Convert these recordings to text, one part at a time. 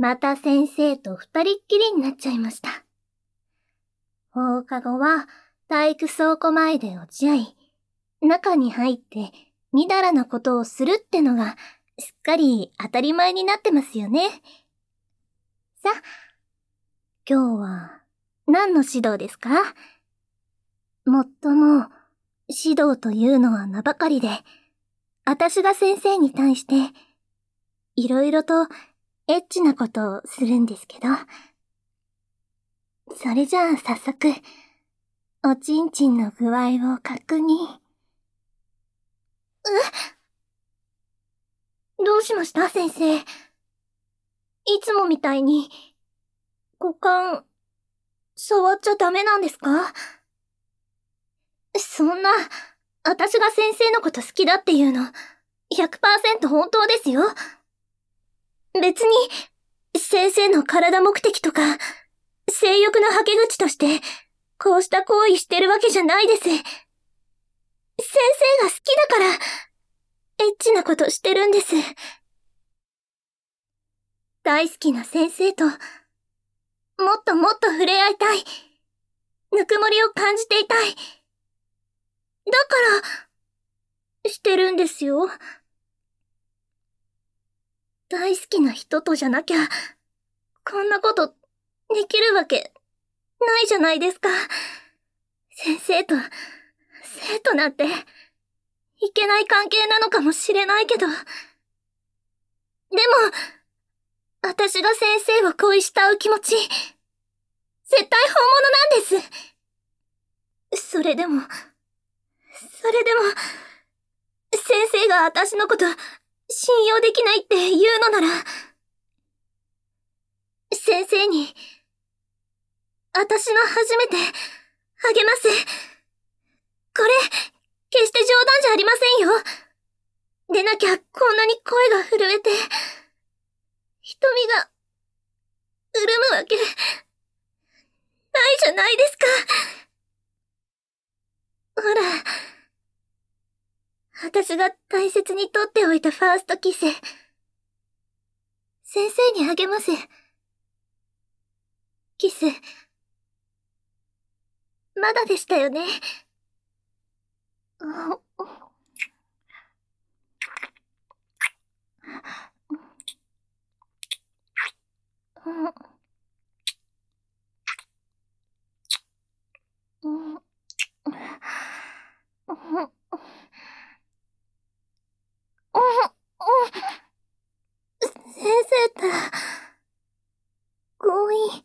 また先生と二人っきりになっちゃいました。放課後は体育倉庫前で落ち合い、中に入ってみだらなことをするってのがすっかり当たり前になってますよね。さ、今日は何の指導ですか？もっとも指導というのは名ばかりで、私が先生に対して、いろいろとエッチなことをするんですけど。それじゃあ早速、おちんちんの具合を確認。えどうしました先生？いつもみたいに、股間、触っちゃダメなんですか？そんな、私が先生のこと好きだっていうの、100%本当ですよ。別に、先生の体目的とか、性欲のはけ口として、こうした行為してるわけじゃないです。先生が好きだから、エッチなことしてるんです。大好きな先生と、もっともっと触れ合いたい。ぬくもりを感じていたい。だから、してるんですよ。大好きな人とじゃなきゃ、こんなことできるわけないじゃないですか。先生と生徒なんていけない関係なのかもしれないけど。でも、私が先生を恋したう気持ち、絶対本物なんです。それでも、それでも、先生が私のこと信用できないって言うのなら、先生に、私の初めて、あげます。これ、決して冗談じゃありませんよ。でなきゃこんなに声が震えて、瞳が、潤むわけ、ないじゃないですか。ほら、私が大切に取っておいたファーストキス。先生にあげます。キス。まだでしたよね。先 生ったら、強引。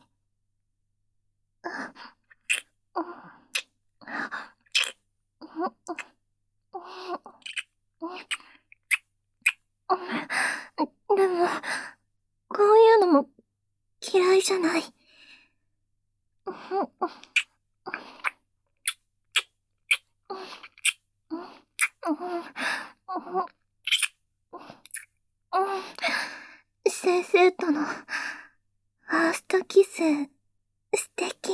でも、こういうのも嫌いじゃない。先生とのファーストキス、素敵。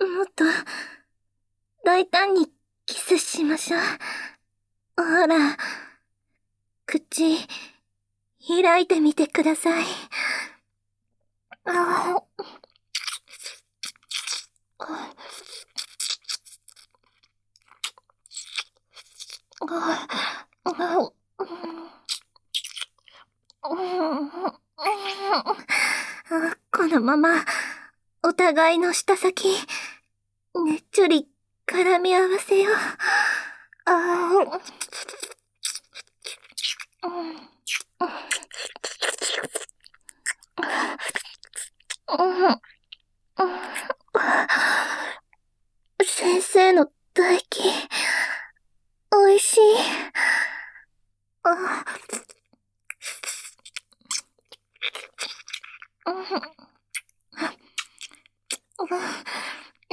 もっと、大胆にキスしましょう。ほら、口、開いてみてください。あこのまま、お互いの舌先、ねっちょり絡み合わせよう。あ先生の唾液、美味しい。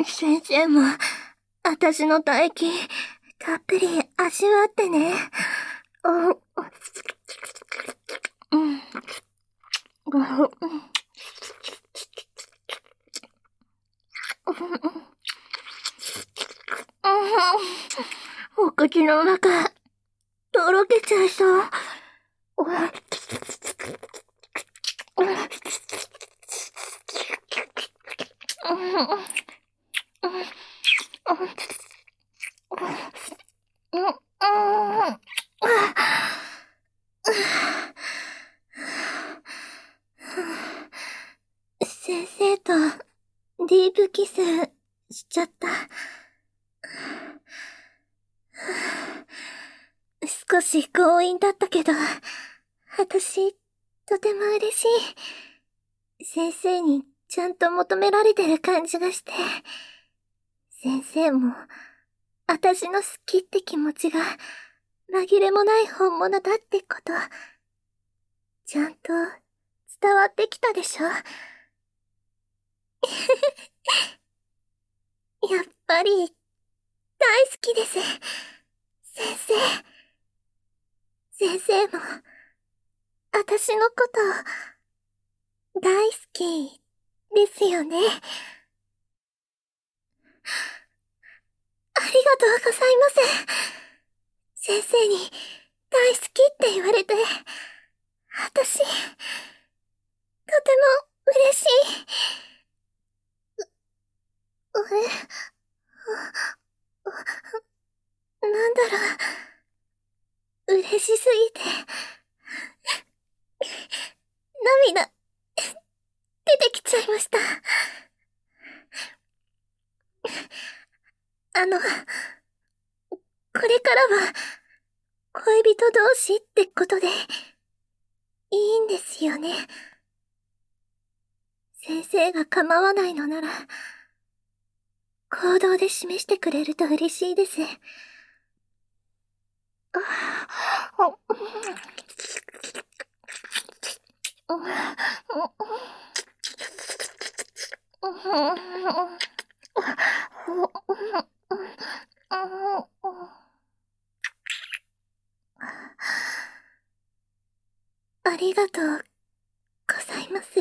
先生も、私の唾液、たっぷり味わってね。お口の中、とろけちゃいそう。先生とディープキスしちゃった。少し強引だったけど、私、とても嬉しい。先生にちゃんと求められてる感じがして、先生も、私の好きって気持ちが、紛れもない本物だってこと、ちゃんと伝わってきたでしょ？やっぱり、大好きです。先生。先生も、私のこと、大好き、ですよね？ありがとうございます。先生に、大好きって言われて、私、とても嬉しい。あれなんだろう。嬉しすぎて。涙、出てきちゃいました。あの、これからは、恋人同士ってことで、いいんですよね。先生が構わないのなら、行動で示してくれると嬉しいです。ありがとうございます。